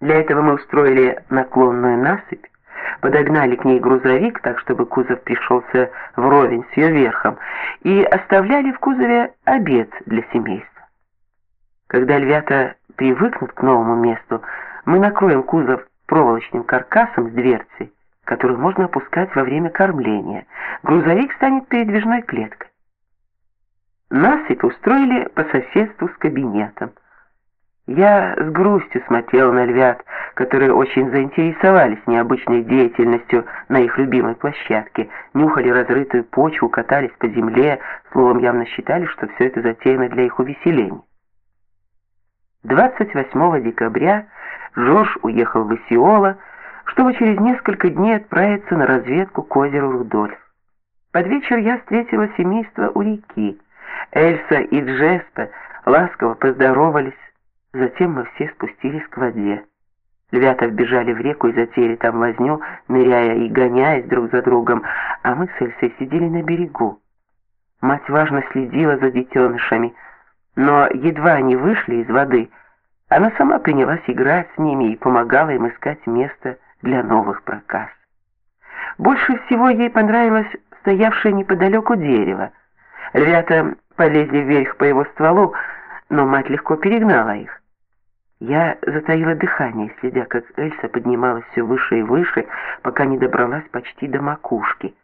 Для этого мы устроили наклонную насыпь, подогнали к ней грузовик, так чтобы кузов пришелся вровень с ее верхом, и оставляли в кузове обед для семейства. Когда львята привыкнут к новому месту, мы накроем кузов проволочным каркасом с дверцей, которую можно опускать во время кормления. Грузовик станет передвижной клеткой. Насыпь устроили по соседству с кабинетом. Я с грустью смотрел на львят, которые очень заинтересовались необычной деятельностью на их любимой площадке, нюхали разрытую почву, катались по земле, словом, явно считали, что все это затеяно для их увеселения. 28 декабря Жорж уехал в Исиола, чтобы через несколько дней отправиться на разведку к озеру Рудольф. Под вечер я встретила семейство у реки. Эльса и Джеспе ласково поздоровались, затем мы все спустились к воде. Львята вбежали в реку и затеяли там возню, ныряя и гоняясь друг за другом, а мы с Эльсой сидели на берегу. Мать важно следила за детенышами, но едва они вышли из воды, она сама принялась играть с ними и помогала им искать место для новых проказ. Больше всего ей понравилось стоявшее неподалеку дерево. Ребята полезли вверх по его стволу, но мать легко перегнала их. Я затаила дыхание, следя, как Эльса поднималась все выше и выше, пока не добралась почти до макушки.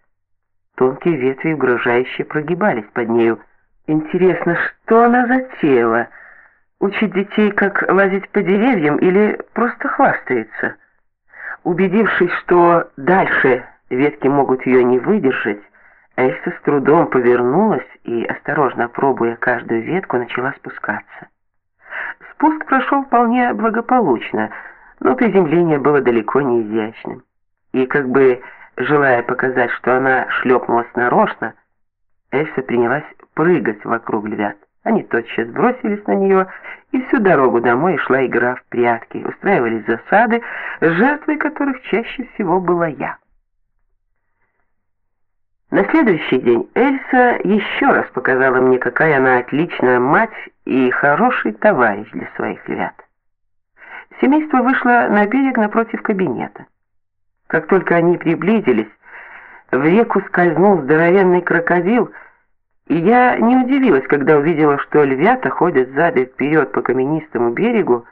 Тонкие ветви угрожающе прогибались под нею. Интересно, что она затеяла? Учить детей, как лазить по деревьям или просто хвастается? Убедившись, что дальше ветки могут ее не выдержать, Эльса с трудом повернулась и, осторожно пробуя каждую ветку, начала спускаться. Спуск прошел вполне благополучно, но приземление было далеко не изящным. И как бы желая показать, что она шлепнулась нарочно, Эльса принялась прыгать вокруг львят. Они тотчас бросились на нее, и всю дорогу домой шла игра в прятки, устраивались засады, жертвой которых чаще всего была я. На следующий день Эльса еще раз показала мне, какая она отличная мать и хороший товарищ для своих львят. Семейство вышло на берег напротив кабинета. Как только они приблизились, в реку скользнул здоровенный крокодил, и я не удивилась, когда увидела, что львята ходят сзади вперед по каменистому берегу,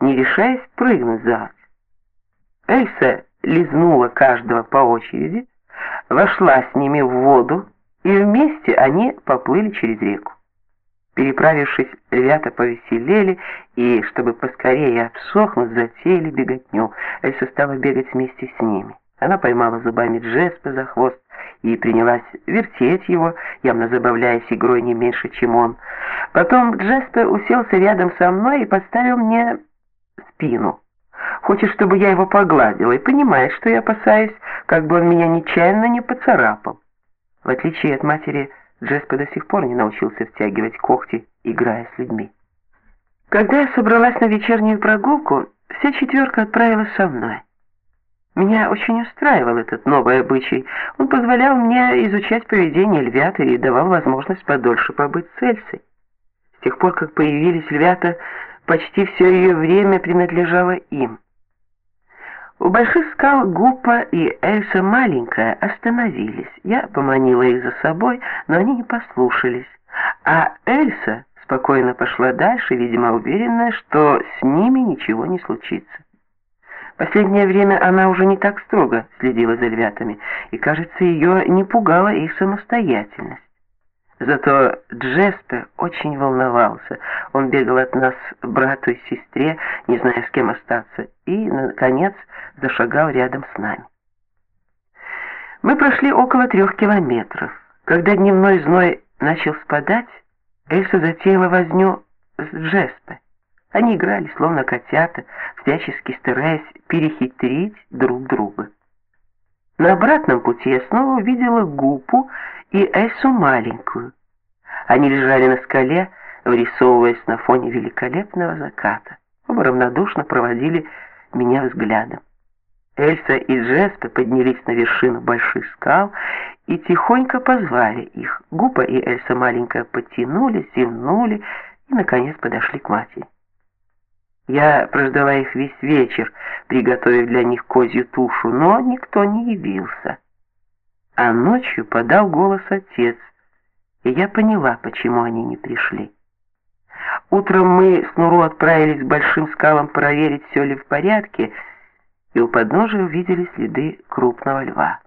не решаясь прыгнуть за Эльса лизнула каждого по очереди, вошла с ними в воду, и вместе они поплыли через реку. Переправившись, ребята повеселели и, чтобы поскорее обсохнуть, затеяли беготню. Эльса стала бегать вместе с ними. Она поймала зубами Джеспа за хвост и принялась вертеть его, явно забавляясь игрой не меньше, чем он. Потом Джеспе уселся рядом со мной и подставил мне спину. Хочет, чтобы я его погладила, и понимает, что я опасаюсь, как бы он меня нечаянно не поцарапал. В отличие от матери, Джеспе до сих пор не научился втягивать когти, играя с людьми. Когда я собралась на вечернюю прогулку, вся четверка отправилась со мной. Меня очень устраивал этот новый обычай. Он позволял мне изучать поведение львят и давал возможность подольше побыть с Эльсой. С тех пор, как появились львята, почти все ее время принадлежало им. У больших скал Гуппа и Эльса маленькая остановились. Я поманила их за собой, но они не послушались. А Эльса спокойно пошла дальше, видимо, уверенная, что с ними ничего не случится. Последнее время она уже не так строго следила за львятами, и, кажется, ее не пугала их самостоятельность. Зато Джеспе очень волновался. Он бегал от нас брату и сестре, не зная, с кем остаться, и, наконец, зашагал рядом с нами. Мы прошли около трех километров. Когда дневной зной начал спадать, Эльса затеяла возню с Джеспе. Они играли, словно котята, всячески стараясь перехитрить друг друга. На обратном пути я снова увидела Гупу и Эсу маленькую. Они лежали на скале, вырисовываясь на фоне великолепного заката. Оба равнодушно проводили меня взглядом. Эльса и Джеспе поднялись на вершину больших скал и тихонько позвали их. Гупа и Эльса маленькая подтянулись, зевнули и, наконец, подошли к матери. Я прождала их весь вечер, приготовив для них козью тушу, но никто не явился. А ночью подал голос отец, и я поняла, почему они не пришли. Утром мы с Нуру отправились к большим скалам проверить, все ли в порядке, и у подножия увидели следы крупного льва.